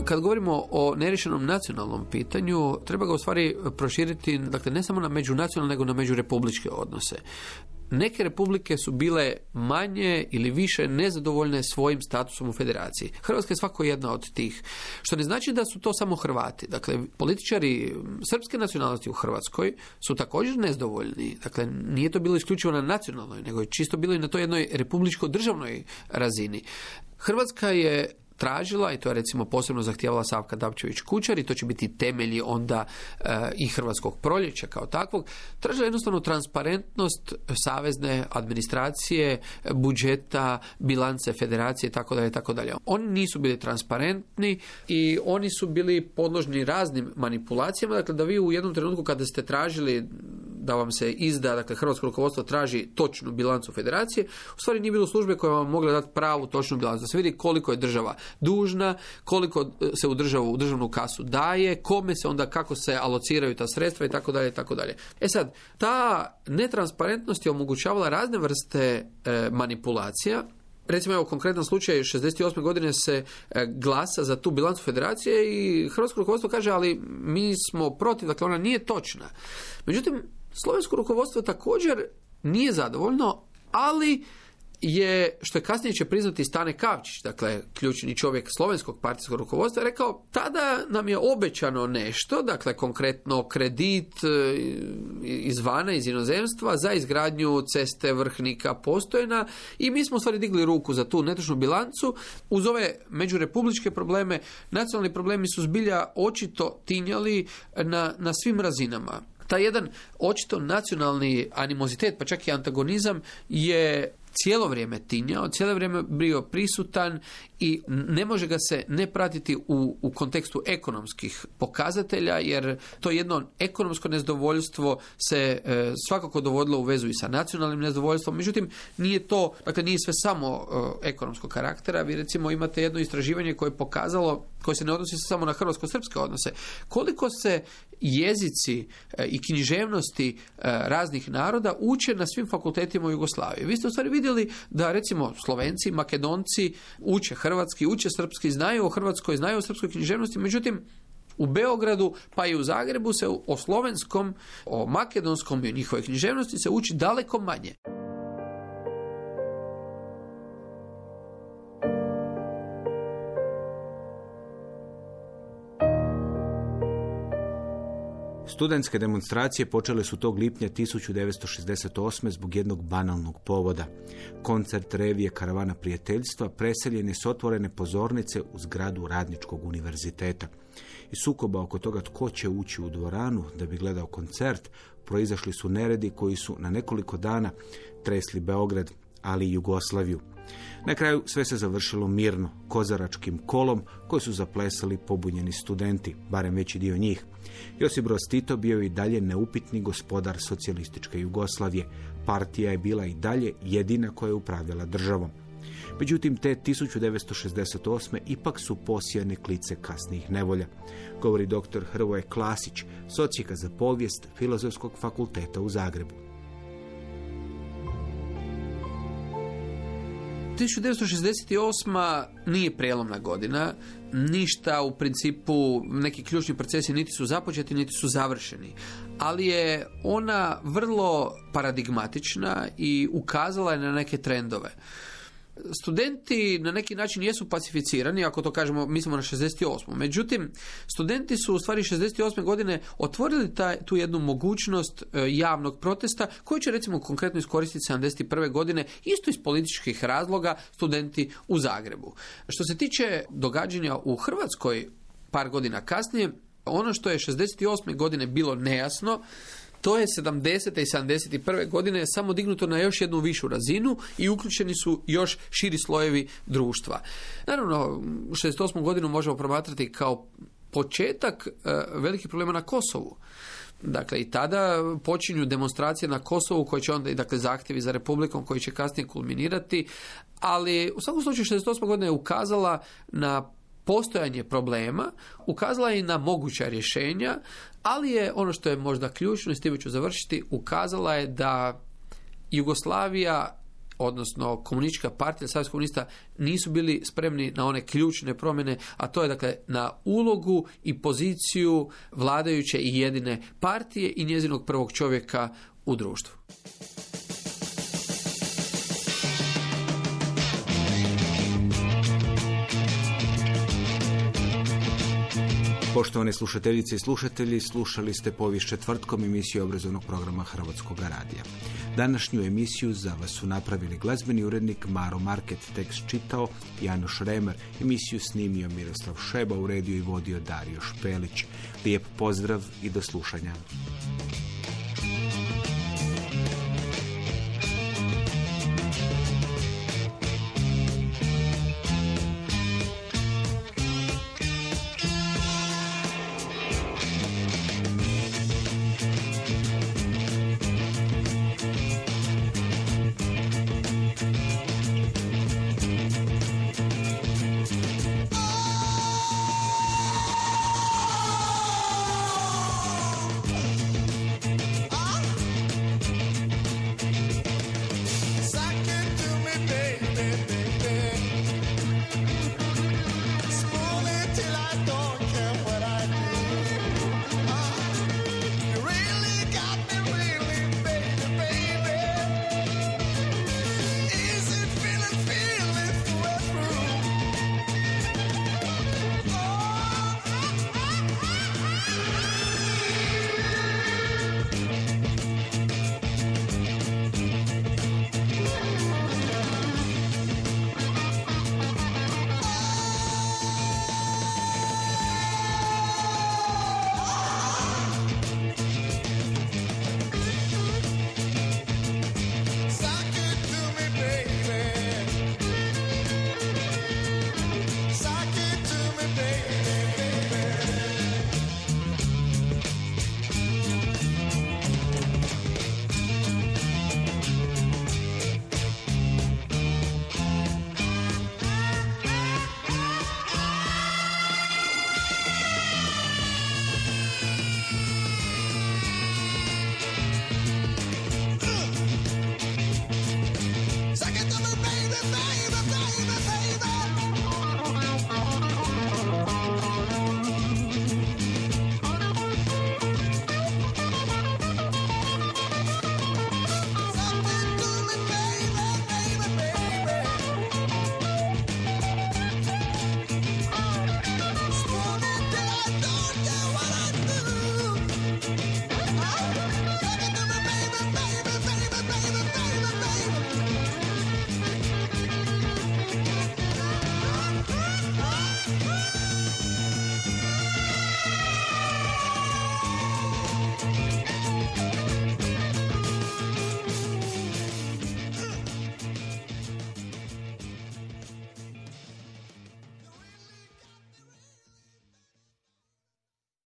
Kad govorimo o nerješenom nacionalnom pitanju, treba ga u stvari proširiti dakle, ne samo na međunacionalne, nego na međurepubličke odnose. Neke republike su bile manje ili više nezadovoljne svojim statusom u federaciji. Hrvatska je svako jedna od tih. Što ne znači da su to samo Hrvati. Dakle, političari srpske nacionalnosti u Hrvatskoj su također nezadovoljni. Dakle, nije to bilo isključivo na nacionalnoj, nego je čisto bilo i na toj jednoj republičko-državnoj razini. Hrvatska je tražila i to je recimo posebno zahtijevala Savka Dapčević Kučar i to će biti temelji onda e, i Hrvatskog proljeća kao takvog, tražila jednostavno transparentnost savezne administracije, budžeta, bilance federacije tako dalje tako dalje. Oni nisu bili transparentni i oni su bili podložni raznim manipulacijama, dakle da vi u jednom trenutku kada ste tražili da vam se izda, dakle hrvatsko rukovodstvo traži točnu bilancu federacije, u stvari nije bilo službe koja vam mogla dati pravu točnu bilancu, da se vidi koliko je država dužna, koliko se u državu, u državnu kasu daje, kome se onda, kako se alociraju ta sredstva i tako dalje i tako dalje. E sad, ta netransparentnost je omogućavala razne vrste e, manipulacija, recimo evo konkretan slučaj 68. godine se e, glasa za tu bilancu federacije i hrvatsko rukovodstvo kaže ali mi smo protiv, dakle ona nije točna. Međutim, slovensko rukovodstvo također nije zadovoljno, ali je, što je kasnije će priznati Stane Kavčić, dakle ključni čovjek slovenskog partijskog rukovodstva, rekao tada nam je obećano nešto, dakle konkretno kredit e, izvana, iz inozemstva za izgradnju ceste vrhnika postojena i mi smo u stvari digli ruku za tu netočnu bilancu. Uz ove međurepubličke probleme, nacionalni problemi su zbilja očito tinjali na, na svim razinama taj jedan očito nacionalni animozitet, pa čak i antagonizam je cijelo vrijeme tinjao, cijelo vrijeme bio prisutan i ne može ga se ne pratiti u, u kontekstu ekonomskih pokazatelja, jer to jedno ekonomsko nezadovoljstvo se e, svakako dovodilo u vezu i sa nacionalnim nezadovoljstvom, međutim nije to, dakle nije sve samo e, ekonomskog karaktera, vi recimo imate jedno istraživanje koje je pokazalo, koje se ne odnosi samo na hrvatsko-srpske odnose, koliko se jezici e, i književnosti raznih naroda uče na svim fakultetima u Jugoslaviji. Vi ste u stvari da recimo Slovenci, Makedonci uče hrvatski, uče srpski, znaju o Hrvatskoj, znaju o srpskoj književnosti, međutim u Beogradu pa i u Zagrebu se o slovenskom, o makedonskom i o njihovoj književnosti se uči daleko manje. Studentske demonstracije počele su tog lipnja 1968. zbog jednog banalnog povoda. Koncert revije Karavana prijateljstva preseljen je s otvorene pozornice u zgradu Radničkog univerziteta. I sukoba oko toga tko će ući u dvoranu da bi gledao koncert, proizašli su neredi koji su na nekoliko dana tresli Beograd, ali i Jugoslaviju. Na kraju sve se završilo mirno, kozaračkim kolom koji su zaplesali pobunjeni studenti, barem veći dio njih. Josip Broz Tito bio i dalje neupitni gospodar socijalističke Jugoslavije. Partija je bila i dalje jedina koja je upravljala državom. Međutim, te 1968. ipak su posijane klice kasnijih nevolja, govori dr. Hrvoje Klasić, socijeka za povijest Filozofskog fakulteta u Zagrebu. 1968. nije prijelomna godina, ništa u principu, neki ključni procesi niti su započeti, niti su završeni. Ali je ona vrlo paradigmatična i ukazala je na neke trendove. Studenti na neki način jesu pacificirani, ako to kažemo, mislimo na 68. Međutim, studenti su u stvari 68. godine otvorili taj, tu jednu mogućnost e, javnog protesta koju će recimo konkretno iskoristiti 71. godine isto iz političkih razloga studenti u Zagrebu. Što se tiče događanja u Hrvatskoj par godina kasnije, ono što je 68. godine bilo nejasno, to je 70. i 71. godine samo dignuto na još jednu višu razinu i uključeni su još širi slojevi društva. Naravno, 68. godinu možemo promatrati kao početak e, velikih problema na Kosovu. Dakle, i tada počinju demonstracije na Kosovu koje će onda i dakle, zahtjevi za republikom koji će kasnije kulminirati, ali u svakom slučaju 68. godina je ukazala na postojanje problema, ukazala je na moguća rješenja, ali je ono što je možda ključno i s time ću završiti, ukazala je da Jugoslavija odnosno komunistička partija Savjez komunista nisu bili spremni na one ključne promjene, a to je dakle na ulogu i poziciju vladajuće i jedine partije i njezinog prvog čovjeka u društvu. Poštovane slušateljice i slušatelji, slušali ste povijest četvrtkom emisiju obrazovnog programa Hrvatskog radija. Današnju emisiju za vas su napravili glazbeni urednik Maro Market, tekst čitao Janoš Remer, emisiju snimio Miroslav Šeba, uredio i vodio Dario Špelić. Lijep pozdrav i do slušanja.